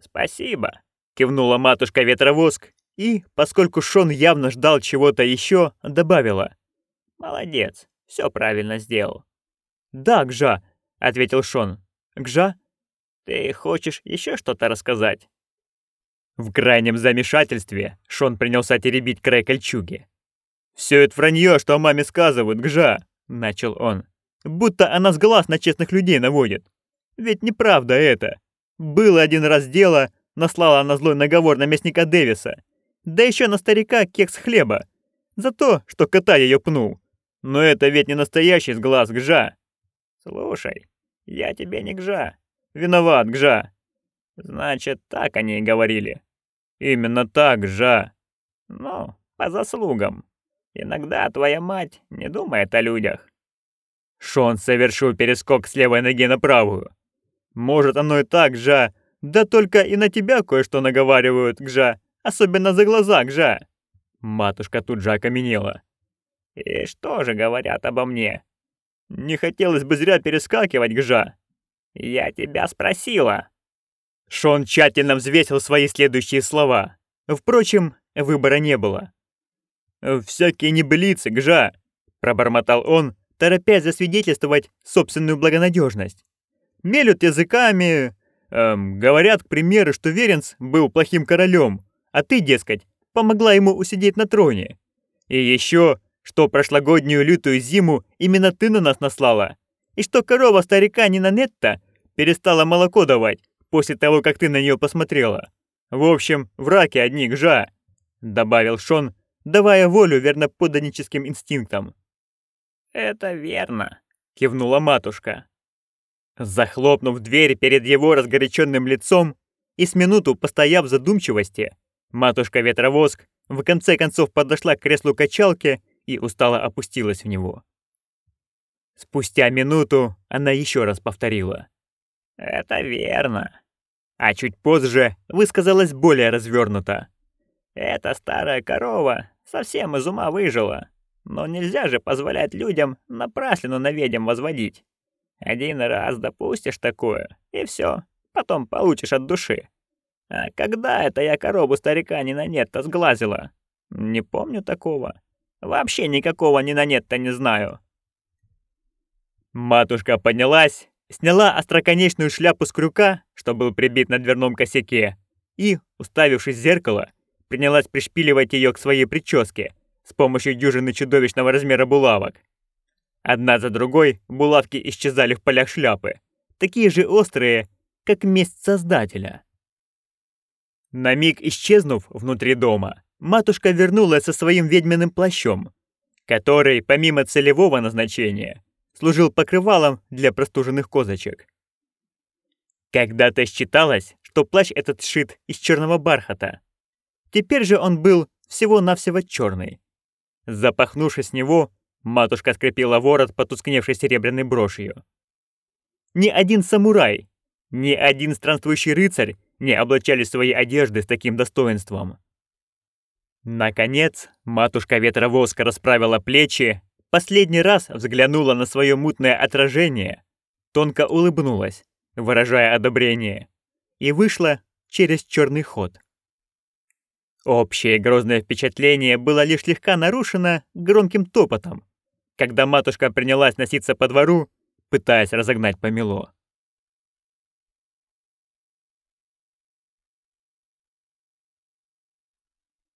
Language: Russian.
Спасибо, кивнула матушка Ветровоск и, поскольку Шон явно ждал чего-то еще, добавила. Молодец, все правильно сделал. Да, Гжа, ответил Шон. Гжа, ты хочешь еще что-то рассказать? В крайнем замешательстве Шон принялся теребить край кольчуги. «Все это вранье, что о маме сказывают, Гжа!» — начал он. «Будто она с глаз на честных людей наводит. Ведь неправда это. Было один раз дело, наслала она злой наговор на местника Дэвиса. Да еще на старика кекс хлеба. За то, что кота ее пнул. Но это ведь не настоящий сглаз, Гжа. Слушай, я тебе не Гжа. Виноват, Гжа. Значит, так они и говорили. Именно так, Гжа. Ну, по заслугам. Иногда твоя мать не думает о людях. Шон совершил перескок с левой ноги на правую. Может, оно и так, Гжа, да только и на тебя кое-что наговаривают, Гжа, особенно за глаза, Гжа. Матушка тут же окаменела. И что же говорят обо мне? Не хотелось бы зря перескакивать, Гжа. Я тебя спросила. Шон тщательно взвесил свои следующие слова. Впрочем, выбора не было. «Всякие небылицы, Гжа!» — пробормотал он, торопясь засвидетельствовать собственную благонадежность. «Мелют языками, эм, говорят, к примеру, что Веренц был плохим королем, а ты, дескать, помогла ему усидеть на троне. И еще, что прошлогоднюю лютую зиму именно ты на нас наслала, и что корова старика Нинанетта перестала молоко давать после того, как ты на нее посмотрела. В общем, враки одни, гжа!» — добавил Шон, давая волю верноподданническим инстинктам. «Это верно», — кивнула матушка. Захлопнув дверь перед его разгоряченным лицом и с минуту постояв в задумчивости, матушка-ветровоск в конце концов подошла к креслу качалки и устало опустилась в него. Спустя минуту она еще раз повторила. «Это верно». А чуть позже высказалась более развернуто. «Эта старая корова совсем из ума выжила. Но нельзя же позволять людям напраслину на ведьм возводить. Один раз допустишь такое, и все, потом получишь от души. А когда это я корову старика ни на нет-то сглазила? Не помню такого. Вообще никакого ни на нет-то не знаю. Матушка поднялась, сняла остроконечную шляпу с крюка, что был прибит на дверном косяке, и, уставившись в зеркало, принялась пришпиливать ее к своей прическе с помощью дюжины чудовищного размера булавок. Одна за другой булавки исчезали в полях шляпы, такие же острые, как месть Создателя. На миг исчезнув внутри дома, матушка вернулась со своим ведьминым плащом, который, помимо целевого назначения, служил покрывалом для простуженных козочек. Когда-то считалось, что плащ этот сшит из черного бархата. Теперь же он был всего-навсего черный. Запахнувшись с него, матушка скрепила ворот потускневшей серебряной брошью. Ни один самурай, ни один странствующий рыцарь не облачали свои одежды с таким достоинством. Наконец, матушка Ветровоска расправила плечи, последний раз взглянула на свое мутное отражение, тонко улыбнулась, выражая одобрение, и вышла через черный ход. Общее грозное впечатление было лишь слегка нарушено громким топотом, когда матушка принялась носиться по двору, пытаясь разогнать помело.